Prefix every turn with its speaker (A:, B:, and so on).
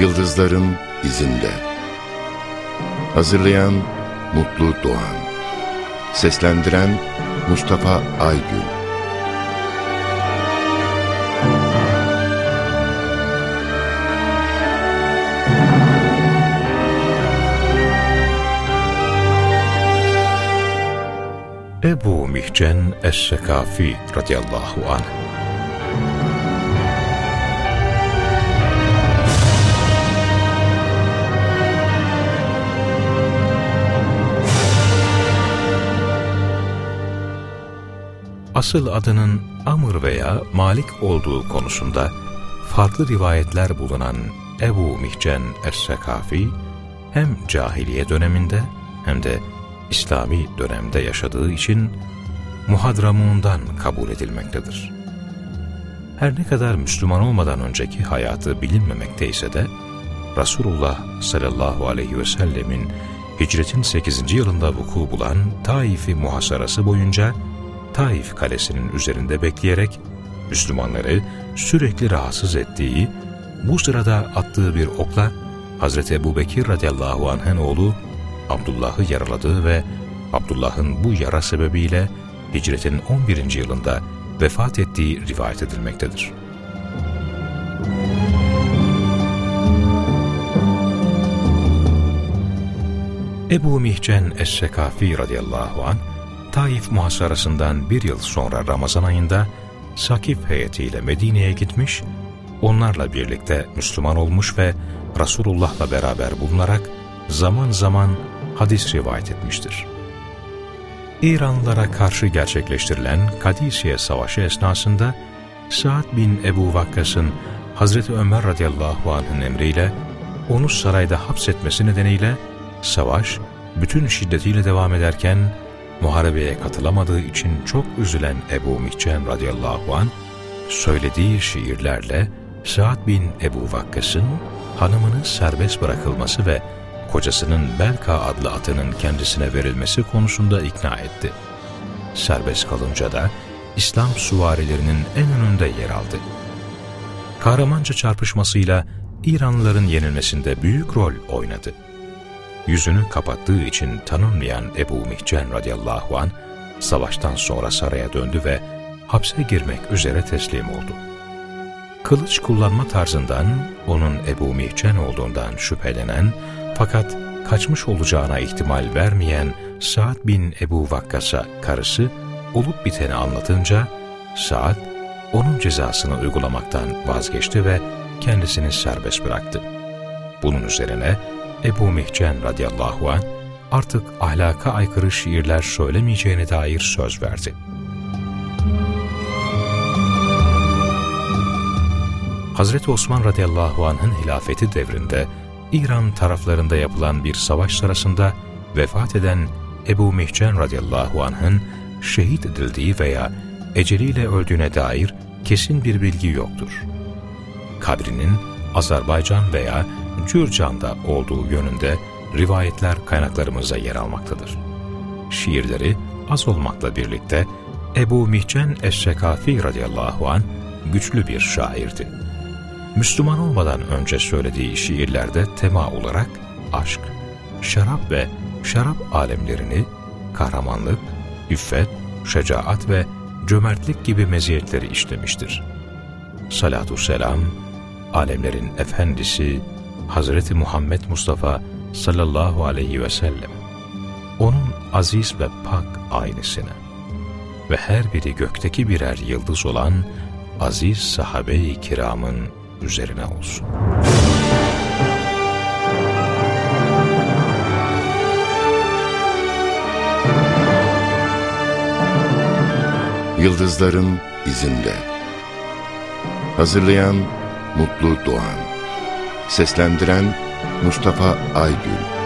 A: Yıldızların izinde. Hazırlayan Mutlu Doğan. Seslendiren Mustafa Aygün.
B: Ebu Mihcen Es-Sekafi radıyallahu anh asıl adının Amr veya Malik olduğu konusunda farklı rivayetler bulunan Ebu Mihcen Es-Sekafi, hem cahiliye döneminde hem de İslami dönemde yaşadığı için Muhadramun'dan kabul edilmektedir. Her ne kadar Müslüman olmadan önceki hayatı bilinmemekteyse de, Resulullah sallallahu aleyhi ve sellemin hicretin 8. yılında vuku bulan Taif-i Muhasarası boyunca Taif kalesinin üzerinde bekleyerek Müslümanları sürekli rahatsız ettiği, bu sırada attığı bir okla Hazreti Ebu Bekir radıyallahu anh'ın oğlu Abdullah'ı yaraladığı ve Abdullah'ın bu yara sebebiyle hicretin 11. yılında vefat ettiği rivayet edilmektedir. Ebu Mihcen Es-Sekafi radıyallahu anh Taif muhasarasından bir yıl sonra Ramazan ayında Sakif heyetiyle Medine'ye gitmiş, onlarla birlikte Müslüman olmuş ve Resulullah'la beraber bulunarak zaman zaman hadis rivayet etmiştir. İranlılara karşı gerçekleştirilen Kadisiye Savaşı esnasında Sa'd bin Ebu Vakkas'ın Hazreti Ömer radıyallahu anh'ın emriyle onu sarayda hapsetmesi nedeniyle savaş bütün şiddetiyle devam ederken muharebeye katılamadığı için çok üzülen Ebu Mihcen radıyallahu an söylediği şiirlerle Sa'd bin Ebu Vakkas'ın hanımının serbest bırakılması ve kocasının Belka adlı atının kendisine verilmesi konusunda ikna etti. Serbest kalınca da İslam süvarilerinin en önünde yer aldı. Kahramanca çarpışmasıyla İranlıların yenilmesinde büyük rol oynadı yüzünü kapattığı için tanınmayan Ebu Mihcen radıyallahu an savaştan sonra saraya döndü ve hapse girmek üzere teslim oldu. Kılıç kullanma tarzından onun Ebu Mihcen olduğundan şüphelenen fakat kaçmış olacağına ihtimal vermeyen Sa'd bin Ebu Vakkas'a karısı olup biteni anlatınca Sa'd onun cezasını uygulamaktan vazgeçti ve kendisini serbest bıraktı. Bunun üzerine Ebu Mihcen radıyallahu anh artık ahlaka aykırı şiirler söylemeyeceğine dair söz verdi. Hazreti Osman radıyallahu anh'ın hilafeti devrinde İran taraflarında yapılan bir savaş sırasında vefat eden Ebu Mihcen radıyallahu anh'ın şehit edildiği veya eceliyle öldüğüne dair kesin bir bilgi yoktur. Kabrinin Azerbaycan veya Cürcan'da olduğu yönünde rivayetler kaynaklarımıza yer almaktadır. Şiirleri az olmakla birlikte Ebu Mihcen Es-Sekafi radıyallahu an güçlü bir şairdi. Müslüman olmadan önce söylediği şiirlerde tema olarak aşk, şarap ve şarap alemlerini, kahramanlık, iffet, şecaat ve cömertlik gibi meziyetleri işlemiştir. Salatu selam, alemlerin efendisi, Hazreti Muhammed Mustafa sallallahu aleyhi ve sellem, onun aziz ve pak ailesine ve her biri gökteki birer yıldız olan aziz sahabe-i kiramın üzerine olsun.
A: Yıldızların izinde. Hazırlayan Mutlu Doğan Seslendiren Mustafa Aygül